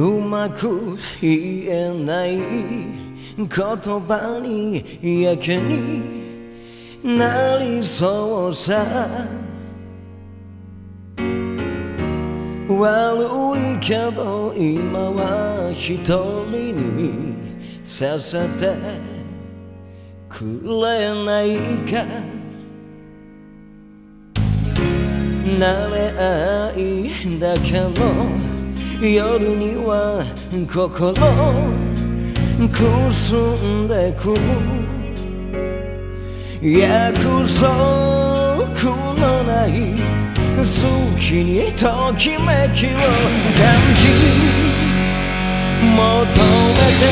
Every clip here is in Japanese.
うまく言えない言葉にやけになりそうさ。悪いけど今は一人にさ。せてくれないか慣れ合いだけの夜には心くすんでく約束のない好きにときめきを感じ求めて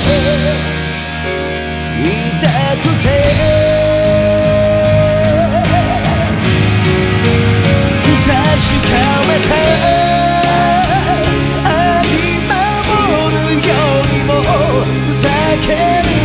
いたくて can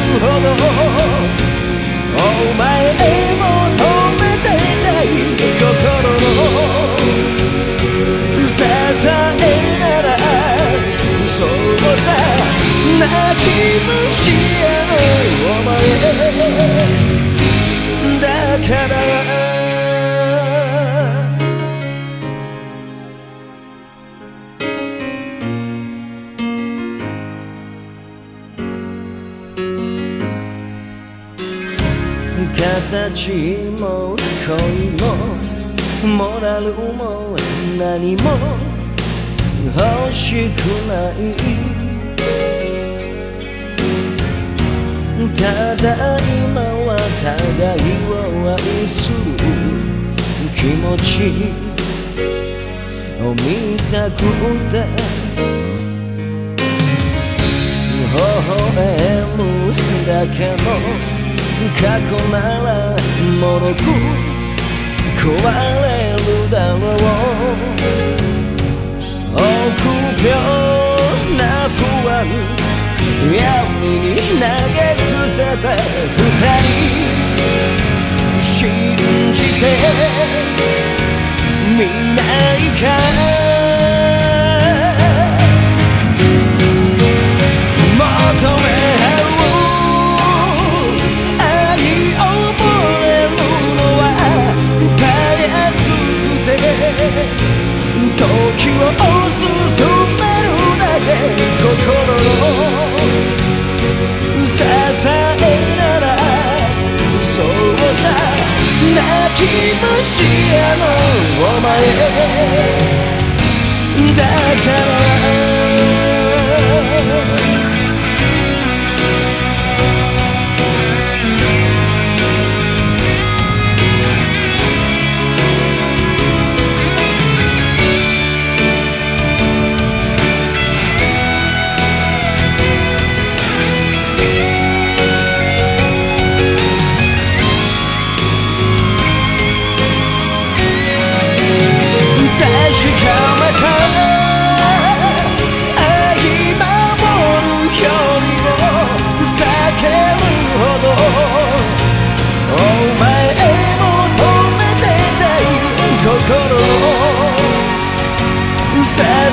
形も恋もモラルも何も欲しくないただ今は互いを愛する気持ち。を見たくて微笑むだけの過去ならもろく壊れるだろう臆病な不安。闇に投げ捨てて二人信じてみないかを進めるだけ心の支えならそうさ泣き虫やのお前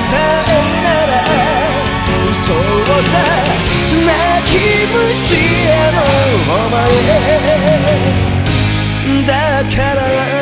さえならそうさ泣き虫へのお前だから